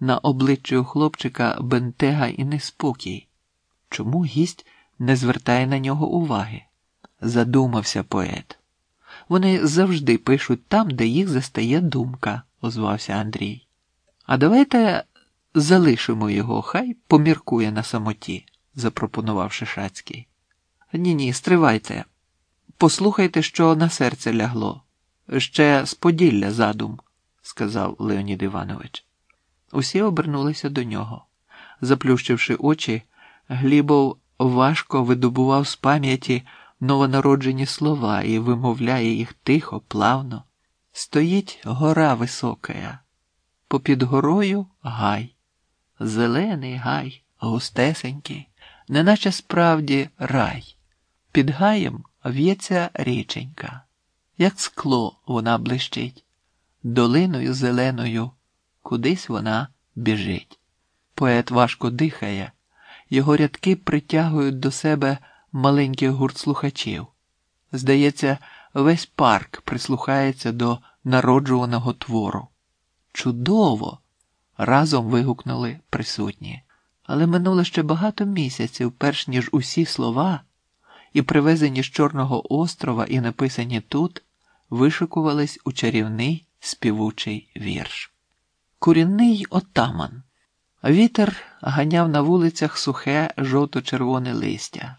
на обличчі у хлопчика бентега і неспокій. Чому гість не звертає на нього уваги? Задумався поет. Вони завжди пишуть там, де їх застає думка, озвався Андрій. А давайте залишимо його, хай поміркує на самоті, запропонував Шишацький. Ні, ні, стривайте. Послухайте, що на серце лягло. Ще з Поділля задум, сказав Леонід Іванович. Усі обернулися до нього. Заплющивши очі, Глібов важко видобував з пам'яті новонароджені слова і вимовляє їх тихо, плавно. Стоїть гора високая, попід горою гай, зелений гай, густесенький, неначе справді рай. Під гаєм в'ється річенька, як скло вона блищить, долиною зеленою кудись вона біжить. Поет важко дихає, його рядки притягують до себе маленьких гурт слухачів. Здається, весь парк прислухається до народжуваного твору. Чудово! разом вигукнули присутні. Але минуло ще багато місяців, перш ніж усі слова, і привезені з Чорного острова, і написані тут, вишикувались у чарівний співучий вірш. Курінний отаман. Вітер ганяв на вулицях сухе жовто-червоне листя,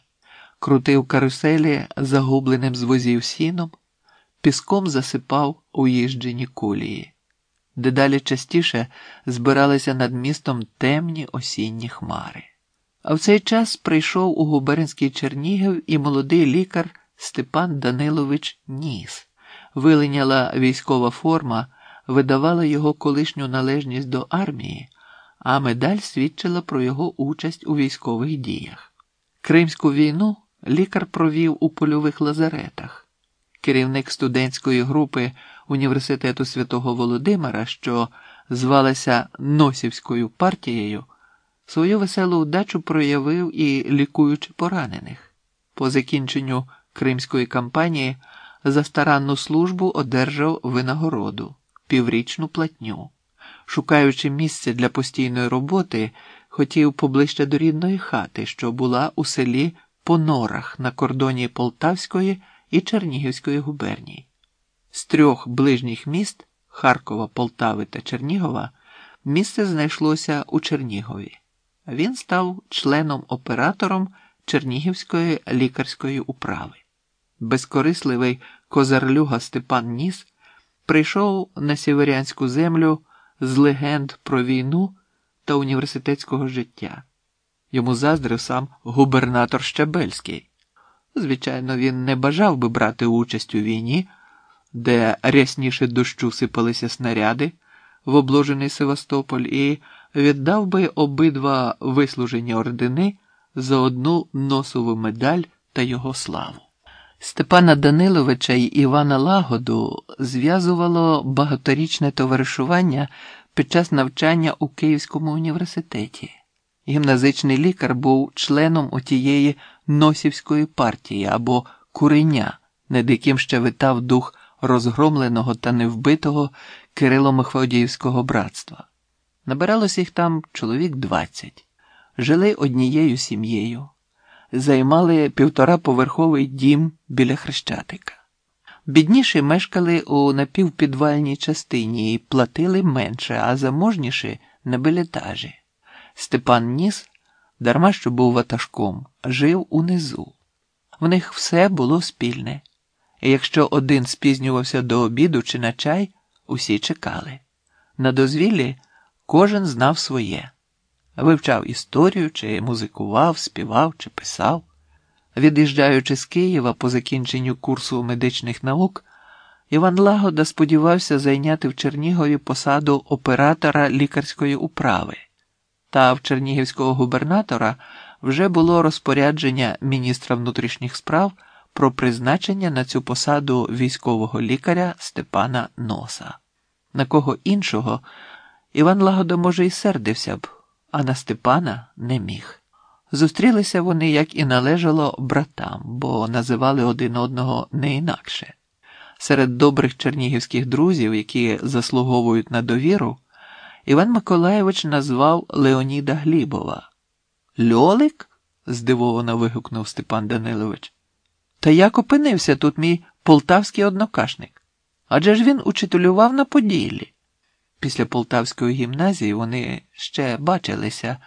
крутив каруселі загубленим з возів сіном, піском засипав уїжджені кулії. Дедалі частіше збиралися над містом темні осінні хмари. А в цей час прийшов у губернський Чернігів і молодий лікар Степан Данилович Ніс. Вилиняла військова форма, видавала його колишню належність до армії, а медаль свідчила про його участь у військових діях. Кримську війну лікар провів у польових лазаретах. Керівник студентської групи університету святого Володимира, що звалася Носівською партією, свою веселу удачу проявив і лікуючи поранених. По закінченню кримської кампанії за старанну службу одержав винагороду, піврічну платню. Шукаючи місце для постійної роботи, хотів поближче до рідної хати, що була у селі Понорах на кордоні Полтавської і Чернігівської губерній. З трьох ближніх міст Харкова, Полтави та Чернігова місце знайшлося у Чернігові. Він став членом-оператором Чернігівської лікарської управи. Безкорисливий козарлюга Степан Ніс прийшов на сіверянську землю з легенд про війну та університетського життя. Йому заздрив сам губернатор Щабельський. Звичайно, він не бажав би брати участь у війні, де рясніше дощу сипалися снаряди в обложений Севастополь, і віддав би обидва вислужені ордени за одну носову медаль та його славу. Степана Даниловича і Івана Лагоду зв'язувало багаторічне товаришування під час навчання у Київському університеті. Гімназичний лікар був членом отієї носівської партії або куреня, над яким ще витав дух розгромленого та невбитого Кирило-Мефодіївського братства. Набиралося їх там чоловік двадцять, жили однією сім'єю, займали півтораповерховий дім біля Хрещатика. Бідніші мешкали у напівпідвальній частині і платили менше, а заможніші на белетажі. Степан Ніс, дарма що був ватажком, жив унизу. В них все було спільне, і якщо один спізнювався до обіду чи на чай, усі чекали. На дозвіллі кожен знав своє, вивчав історію, чи музикував, співав чи писав. Від'їжджаючи з Києва по закінченню курсу медичних наук, Іван Лагода сподівався зайняти в Чернігові посаду оператора лікарської управи, та в чернігівського губернатора вже було розпорядження міністра внутрішніх справ про призначення на цю посаду військового лікаря Степана Носа. На кого іншого Іван Лагода, може, і сердився б, а на Степана не міг. Зустрілися вони, як і належало, братам, бо називали один одного не інакше. Серед добрих чернігівських друзів, які заслуговують на довіру, Іван Миколаєвич назвав Леоніда Глібова. Льолик? здивовано вигукнув Степан Данилович. Та як опинився тут мій полтавський однокашник? Адже ж він учителював на Поділлі. Після Полтавської гімназії вони ще бачилися,